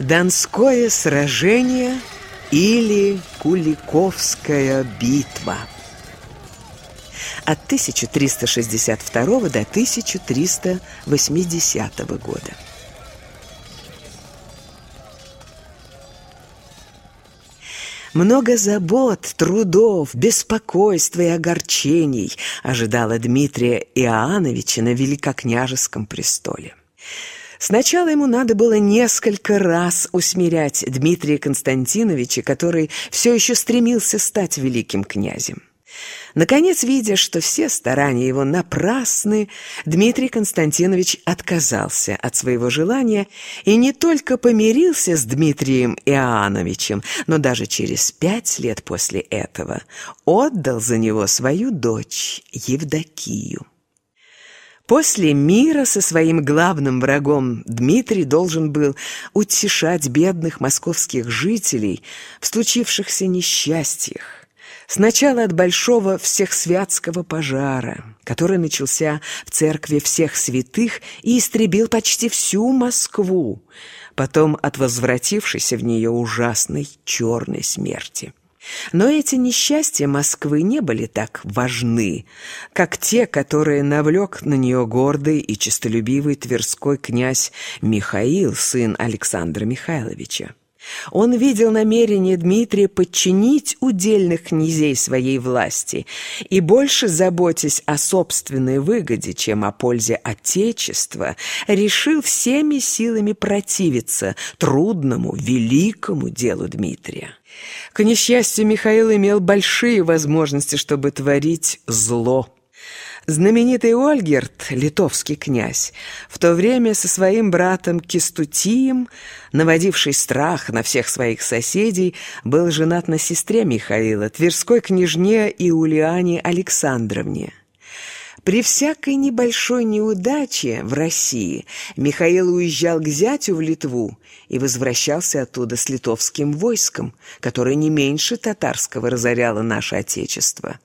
Донское сражение или Куликовская битва от 1362 до 1380 года. Много забот, трудов, беспокойства и огорчений ожидало Дмитрия Иоанновича на Великокняжеском престоле. Сначала ему надо было несколько раз усмирять Дмитрия Константиновича, который все еще стремился стать великим князем. Наконец, видя, что все старания его напрасны, Дмитрий Константинович отказался от своего желания и не только помирился с Дмитрием Иоанновичем, но даже через пять лет после этого отдал за него свою дочь Евдокию. После мира со своим главным врагом Дмитрий должен был утешать бедных московских жителей в случившихся несчастьях. Сначала от большого всехсвятского пожара, который начался в церкви всех святых и истребил почти всю Москву, потом от возвратившейся в нее ужасной черной смерти. Но эти несчастья Москвы не были так важны, как те, которые навлек на нее гордый и честолюбивый тверской князь Михаил, сын Александра Михайловича. Он видел намерение Дмитрия подчинить удельных князей своей власти и больше заботясь о собственной выгоде, чем о пользе Отечества, решил всеми силами противиться трудному, великому делу Дмитрия. К несчастью, Михаил имел большие возможности, чтобы творить зло. Знаменитый Ольгерт, литовский князь, в то время со своим братом Кистутием, наводивший страх на всех своих соседей, был женат на сестре Михаила, тверской княжне Иулиане Александровне. При всякой небольшой неудаче в России Михаил уезжал к зятю в Литву и возвращался оттуда с литовским войском, которое не меньше татарского разоряло наше Отечество.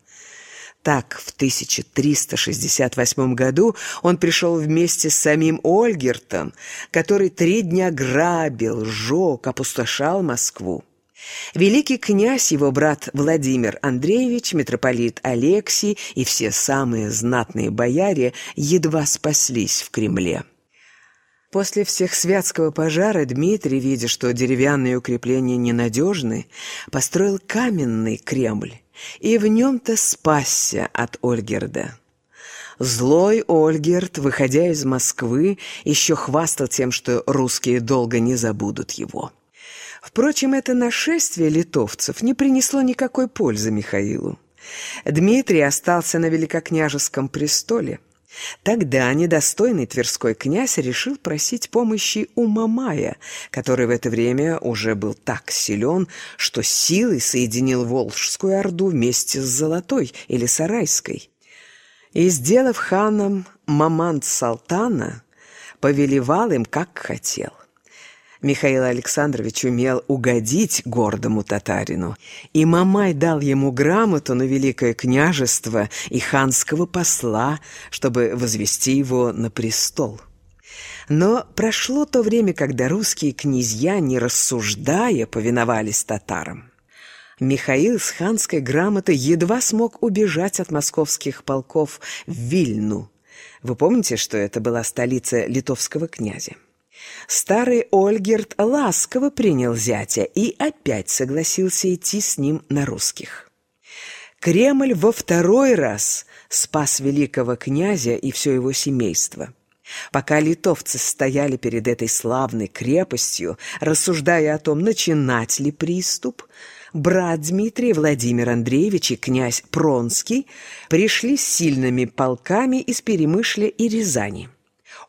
Так, в 1368 году он пришел вместе с самим Ольгертом, который три дня грабил, сжег, опустошал Москву. Великий князь, его брат Владимир Андреевич, митрополит Алексий и все самые знатные бояре едва спаслись в Кремле. После всех святского пожара Дмитрий, видя, что деревянные укрепления ненадежны, построил каменный Кремль и в нем-то спасся от Ольгерда. Злой Ольгерд, выходя из Москвы, еще хвастал тем, что русские долго не забудут его. Впрочем, это нашествие литовцев не принесло никакой пользы Михаилу. Дмитрий остался на великокняжеском престоле. Тогда недостойный тверской князь решил просить помощи у Мамая, который в это время уже был так силен, что силой соединил Волжскую Орду вместе с Золотой или Сарайской. И, сделав ханом Мамант-Салтана, повелевал им, как хотел. Михаил Александрович умел угодить гордому татарину, и Мамай дал ему грамоту на Великое княжество и ханского посла, чтобы возвести его на престол. Но прошло то время, когда русские князья, не рассуждая, повиновались татарам. Михаил с ханской грамотой едва смог убежать от московских полков в Вильну. Вы помните, что это была столица литовского князя? Старый Ольгерт ласково принял зятя и опять согласился идти с ним на русских. Кремль во второй раз спас великого князя и все его семейство. Пока литовцы стояли перед этой славной крепостью, рассуждая о том, начинать ли приступ, брат Дмитрий Владимир Андреевич и князь Пронский пришли с сильными полками из Перемышля и Рязани.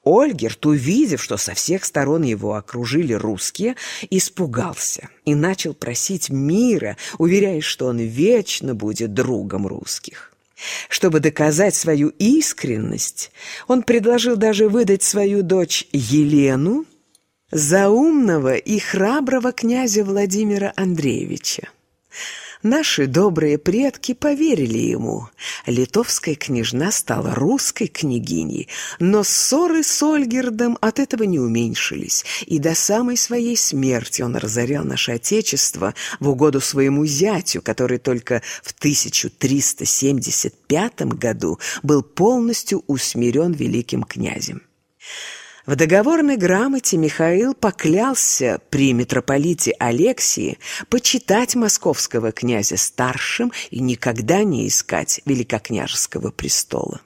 Ольгерт, увидев, что со всех сторон его окружили русские, испугался и начал просить мира, уверяя, что он вечно будет другом русских. Чтобы доказать свою искренность, он предложил даже выдать свою дочь Елену за умного и храброго князя Владимира Андреевича. Наши добрые предки поверили ему. Литовская княжна стала русской княгиней, но ссоры с Ольгердом от этого не уменьшились, и до самой своей смерти он разорял наше Отечество в угоду своему зятю, который только в 1375 году был полностью усмирен великим князем. В договорной грамоте Михаил поклялся при митрополите Алексии почитать московского князя старшим и никогда не искать великокняжеского престола.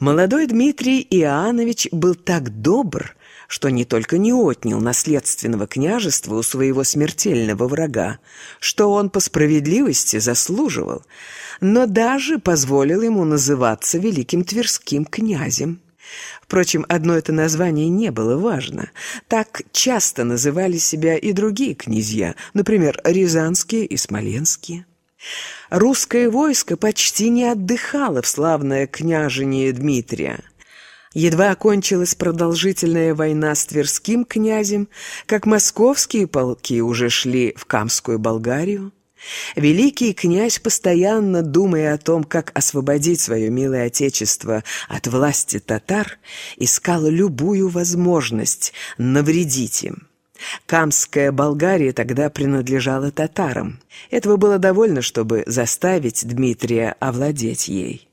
Молодой Дмитрий Иоаннович был так добр, что не только не отнял наследственного княжества у своего смертельного врага, что он по справедливости заслуживал, но даже позволил ему называться великим тверским князем. Впрочем, одно это название не было важно. Так часто называли себя и другие князья, например, рязанские и смоленские. Русское войско почти не отдыхало в славное княжение Дмитрия. Едва окончилась продолжительная война с Тверским князем, как московские полки уже шли в Камскую Болгарию. Великий князь, постоянно думая о том, как освободить свое милое отечество от власти татар, искал любую возможность навредить им. Камская Болгария тогда принадлежала татарам. Этого было довольно, чтобы заставить Дмитрия овладеть ей.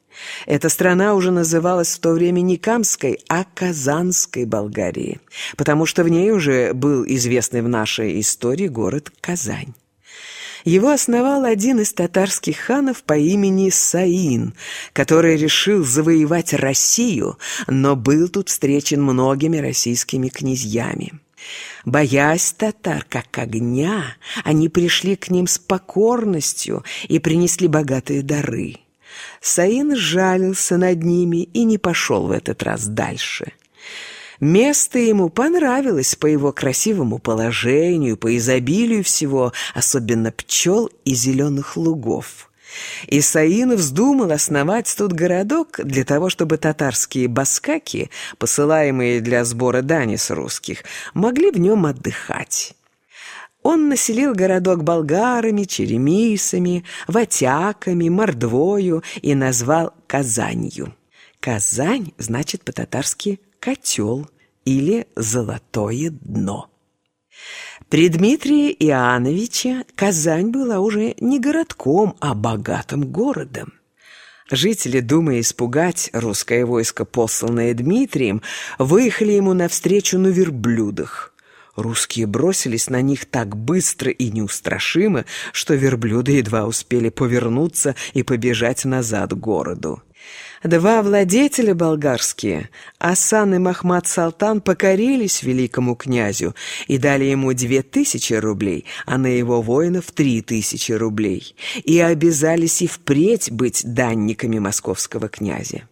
Эта страна уже называлась в то время не Камской, а Казанской Болгарией, потому что в ней уже был известный в нашей истории город Казань. Его основал один из татарских ханов по имени Саин, который решил завоевать Россию, но был тут встречен многими российскими князьями. Боясь татар как огня, они пришли к ним с покорностью и принесли богатые дары. Саин жалился над ними и не пошел в этот раз дальше. Место ему понравилось по его красивому положению, по изобилию всего, особенно пчел и зеленых лугов. Исаин вздумал основать тут городок для того, чтобы татарские баскаки, посылаемые для сбора дани с русских, могли в нем отдыхать. Он населил городок болгарами, черемисами, ватяками, мордвою и назвал Казанью. Казань значит по-татарски «котел» или «золотое дно». При Дмитрии Иоанновиче Казань была уже не городком, а богатым городом. Жители, думая испугать русское войско, посланное Дмитрием, выехали ему навстречу на верблюдах. Русские бросились на них так быстро и неустрашимо, что верблюды едва успели повернуться и побежать назад к городу. Два владетеля болгарские, Асан и Махмад Салтан, покорились великому князю и дали ему две тысячи рублей, а на его воинов три тысячи рублей, и обязались и впредь быть данниками московского князя.